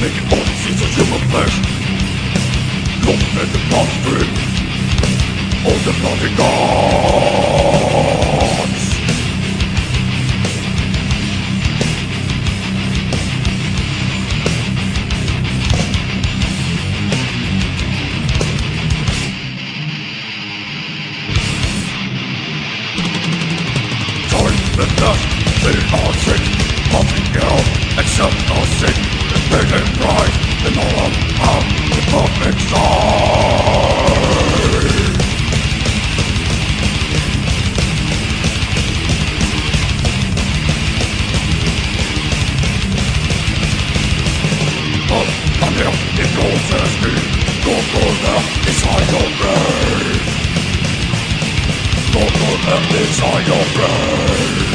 Making monsters is a human flesh Look at the monster Of the bloody gods Join the dust, they are sick. Of the girl, accept our sin. Singing Christ the love of the perfect side Up and down it goes as me Go further inside your brain Go further inside your brain!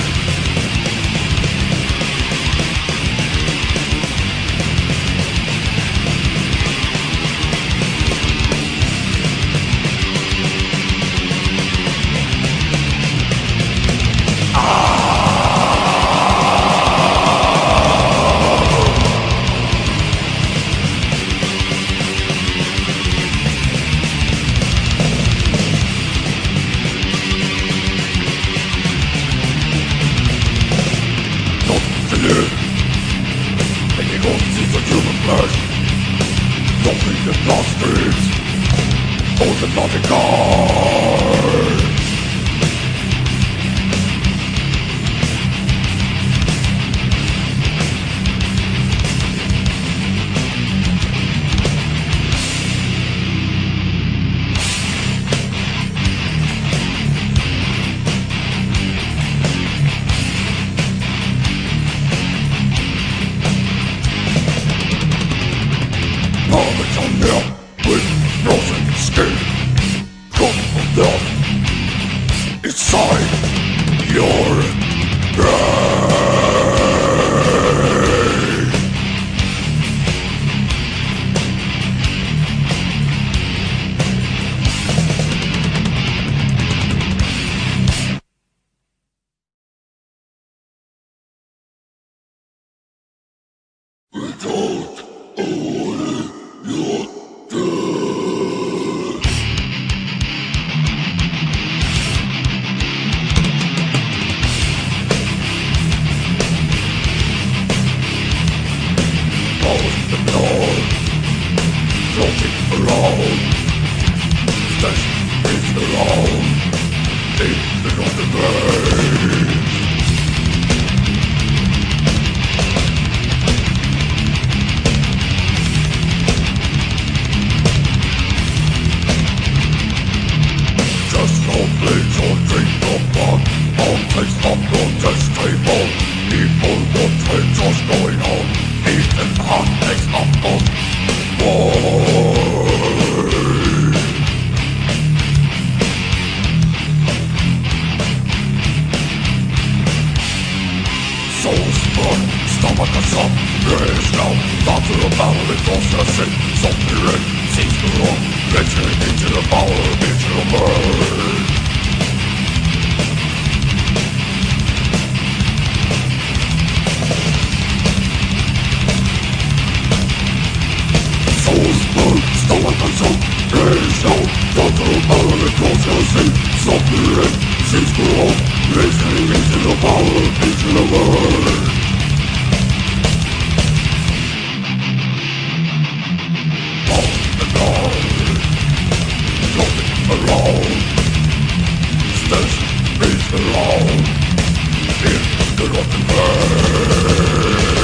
Zo, en jou tot de alle kanten zijn. Stop nu in, sinds vooral, wees geen mensen op alle pieten over. This is wrong. The rotten bird.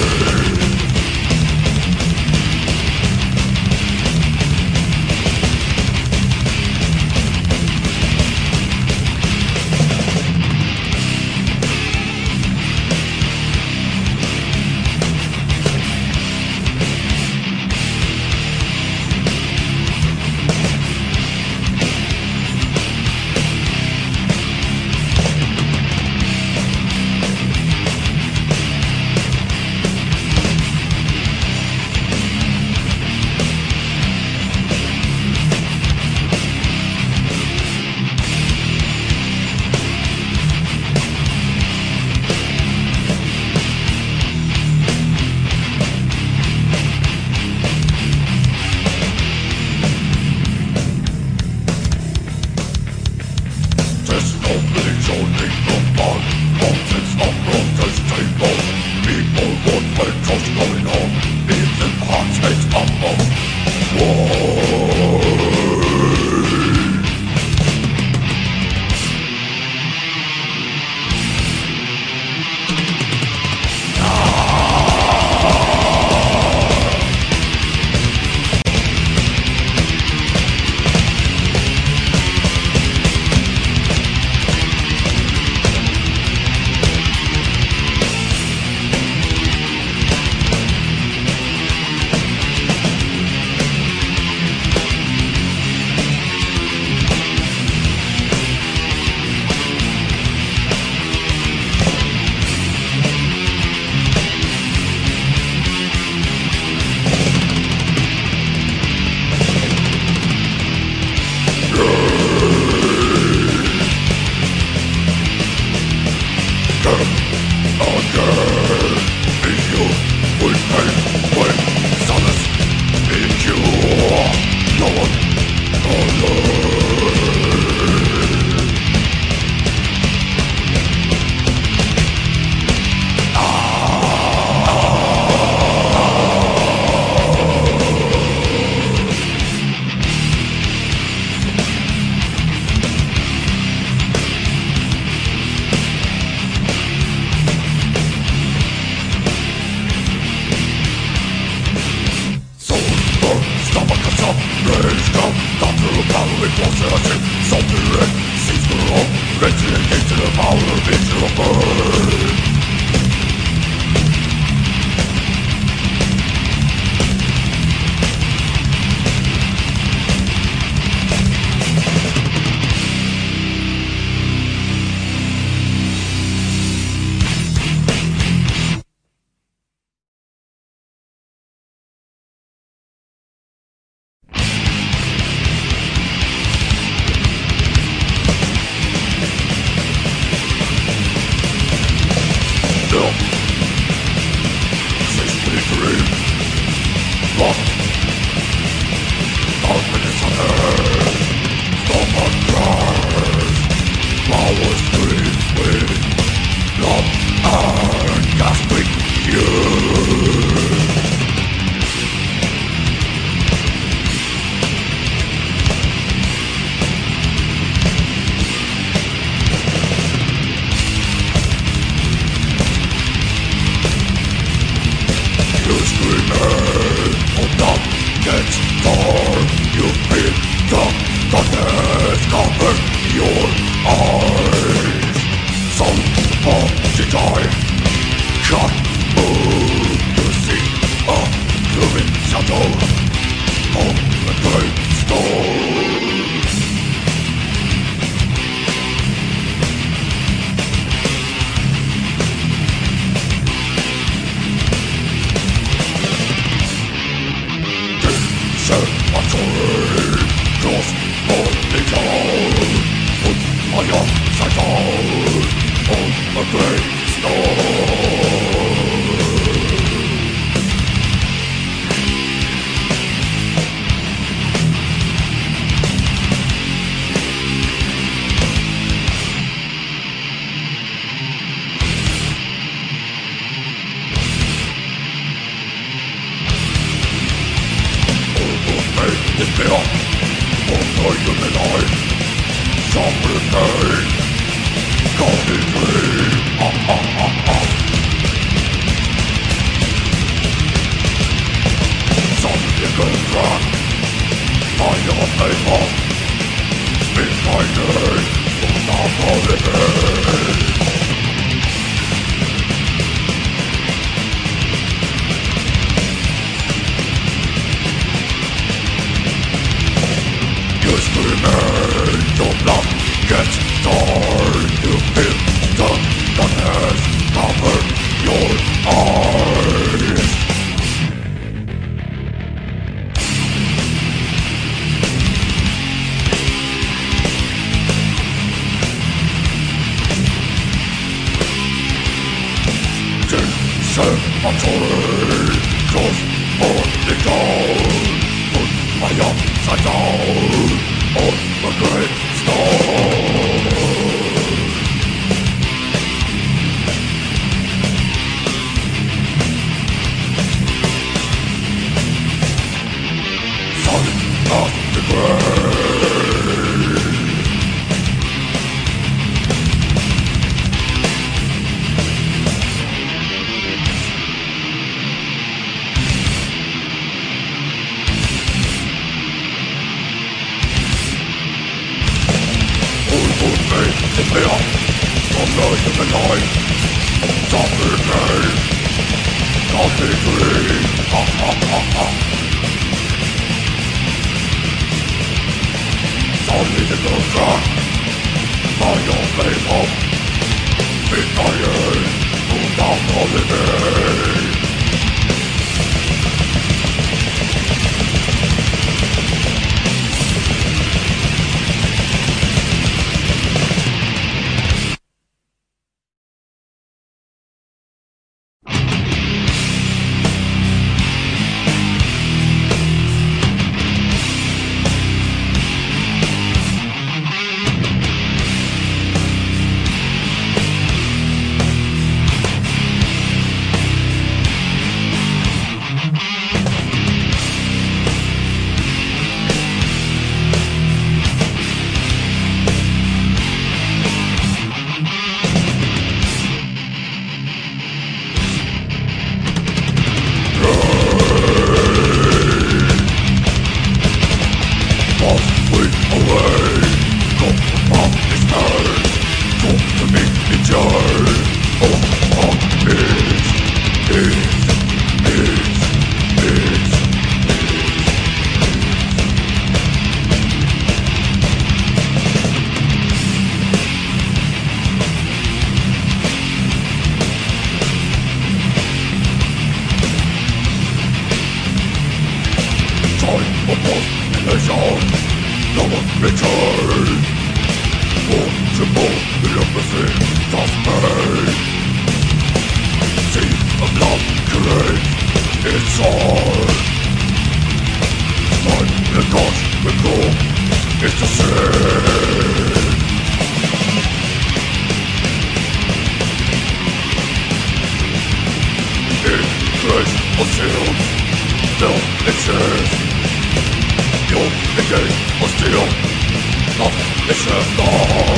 Don't to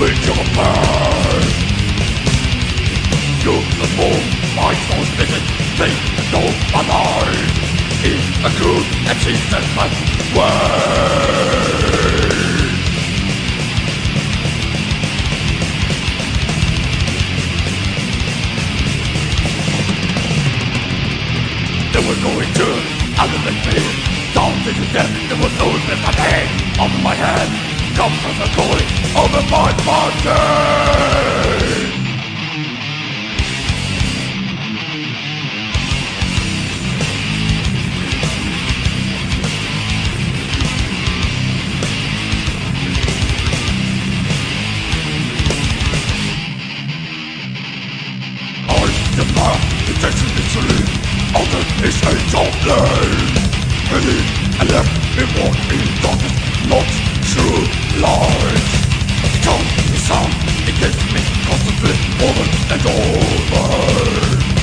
bitch of a man Beautiful, my soul's visit, they know my Is a good and sees my way They were going to annihilate me Down to the death, there was no in my pain Off my head, come from the calling of the Five the Detection history of the Age of Lane Heading and left me walking darkness, not true light don't sound, it gets me cause over and over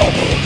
To more